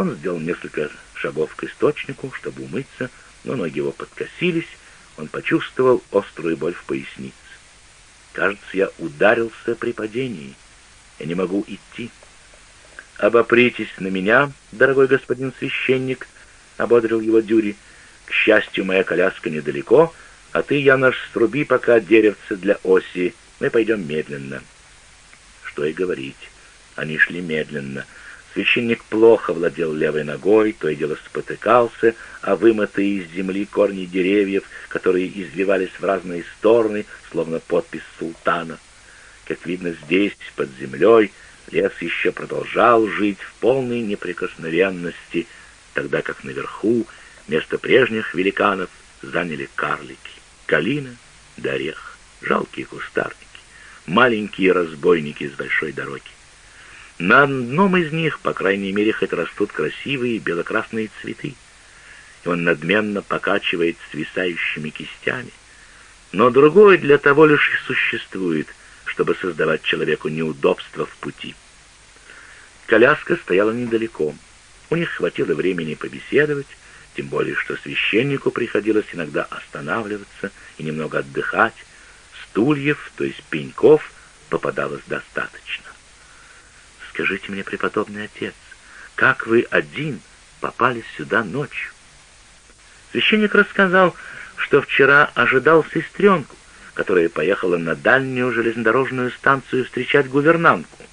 Он сделал несколько шагов к источнику, чтобы умыться, но ноги его подкосились, он почувствовал острую боль в пояснице. Кажется, я ударился при падении. Я не могу идти. «Обопритесь на меня, дорогой господин священник», — ободрил его Дюри. «К счастью, моя коляска недалеко, а ты, Янош, сруби пока деревце для оси. Мы пойдем медленно». Что и говорить. Они шли медленно. Священник плохо владел левой ногой, то и дело спотыкался, а вымытые из земли корни деревьев, которые извивались в разные стороны, словно подпись султана. Как видно, здесь, под землей, лес еще продолжал жить в полной неприкосновенности, тогда как наверху место прежних великанов заняли карлики, калина да орех, жалкие кустарники, маленькие разбойники с большой дороги. На одном из них, по крайней мере, хоть растут красивые белокрасные цветы, и он надменно покачивает свисающими кистями. Но другой для того лишь и существует, чтобы создавать человеку неудобства в пути. Коляска стояла недалеко. У них хватило времени побеседовать, тем более что священнику приходилось иногда останавливаться и немного отдыхать. Стульев, то есть пеньков, попадалось достаточно. Скажите мне, преподобный отец, как вы один попали сюда ночью? Священник рассказал, что вчера ожидал сестренку, которая поехала на дальнюю железнодорожную станцию встречать гувернантку.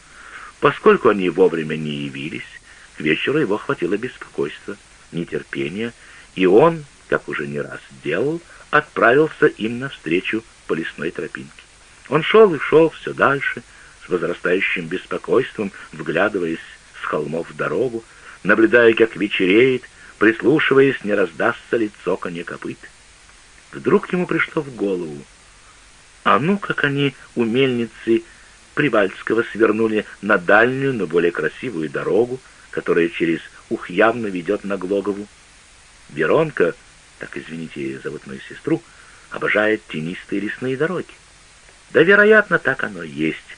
Поскольку они вовремя не явились, к вечеру его хватило беспокойства, нетерпения, и он, как уже не раз делал, отправился им навстречу по лесной тропинке. Он шел и шел все дальше, возрастающим беспокойством, вглядываясь с холмов в дорогу, наблюдая, как вечереет, прислушиваясь, не раздастся ли цоканье копыт. Вдруг ему пришло в голову, а ну, как они у мельницы Привальского свернули на дальнюю, но более красивую дорогу, которая через Ухьявно ведет на Глогову. Веронка, так извините, зовут мою сестру, обожает тенистые лесные дороги. Да, вероятно, так оно и есть.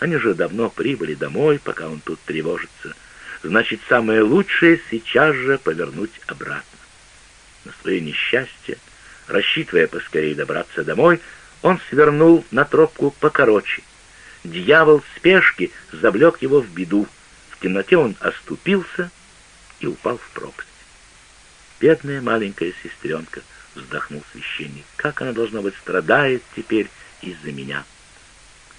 Они же давно прибыли домой, пока он тут тревожится. Значит, самое лучшее сейчас же повернуть обратно. На свое несчастье, рассчитывая поскорее добраться домой, он свернул на тропку покороче. Дьявол спешки завлек его в беду. В темноте он оступился и упал в пропасть. «Бедная маленькая сестренка», — вздохнул священник, — «как она, должно быть, страдает теперь из-за меня».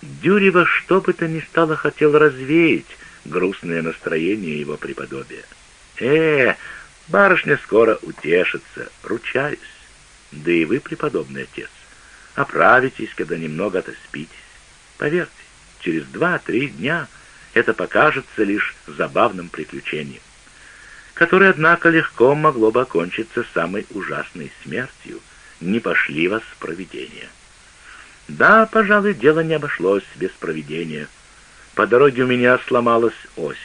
Дюрева что бы то ни стало хотел развеять грустное настроение его преподобия. «Э, барышня скоро утешится, ручаюсь. Да и вы, преподобный отец, оправитесь, когда немного отоспитесь. Поверьте, через два-три дня это покажется лишь забавным приключением, которое, однако, легко могло бы окончиться самой ужасной смертью, не пошли вас провидения. Да, пожалуй, дело не обошлось без проведения. По дороге у меня сломалась ось,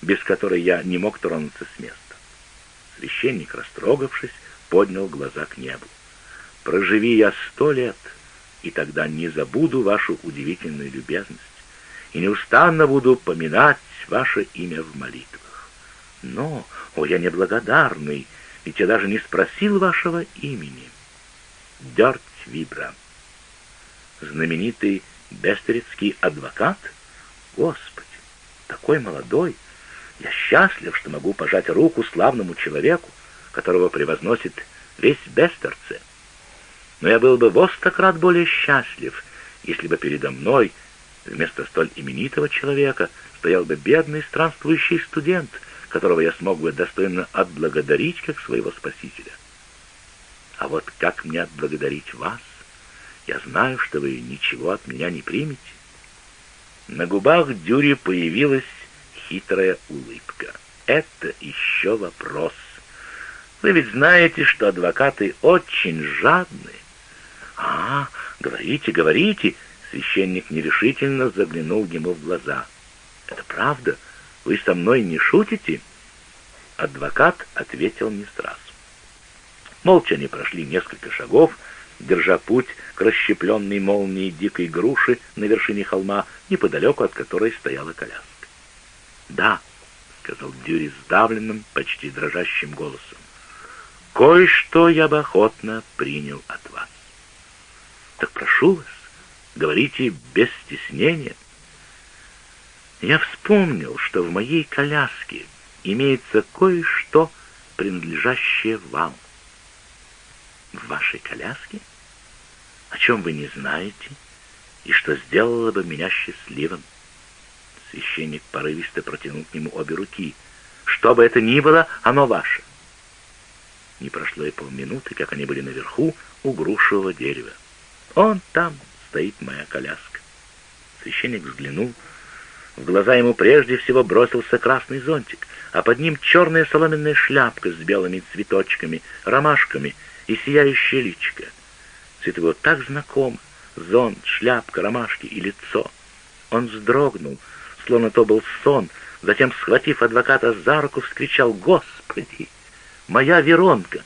без которой я не мог тронуться с места. Священник, растрогавшись, поднял глаза к небу. «Проживи я сто лет, и тогда не забуду вашу удивительную любезность, и неустанно буду поминать ваше имя в молитвах. Но, о, я неблагодарный, ведь я даже не спросил вашего имени. Дёрть Вибра» знаменитый бестерецкий адвокат? Господи, такой молодой! Я счастлив, что могу пожать руку славному человеку, которого превозносит весь Бестерце. Но я был бы востократ более счастлив, если бы передо мной вместо столь именитого человека стоял бы бедный странствующий студент, которого я смог бы достойно отблагодарить как своего спасителя. А вот как мне отблагодарить вас? Я знаю, что вы ничего от меня не примете. На губах Дюри появилась хитрая улыбка. Это еще вопрос. Вы ведь знаете, что адвокаты очень жадны. А, говорите, говорите. Священник нерешительно заглянул ему в глаза. Это правда? Вы со мной не шутите? Адвокат ответил не сразу. Молча они прошли несколько шагов, держа путь к расщепленной молнией дикой груши на вершине холма, неподалеку от которой стояла коляска. «Да», — сказал Дюри сдавленным, почти дрожащим голосом. «Кое-что я бы охотно принял от вас. Так прошу вас, говорите без стеснения». Я вспомнил, что в моей коляске имеется кое-что, принадлежащее вам. Вашей коляске? О чем вы не знаете, и что сделало бы меня счастливым? Священник порывисто протянул к нему обе руки. Что бы это ни было, оно ваше. Не прошло и полминуты, как они были наверху у грушевого дерева. Он там стоит моя коляска. Священник взглянул. В глаза ему прежде всего бросился красный зонтик, а под ним черная соломенная шляпка с белыми цветочками, ромашками и сияющее личико. Цвет его так знаком — зонт, шляпка, ромашки и лицо. Он вздрогнул, словно то был сон, затем, схватив адвоката за руку, вскричал «Господи! Моя Веронка!»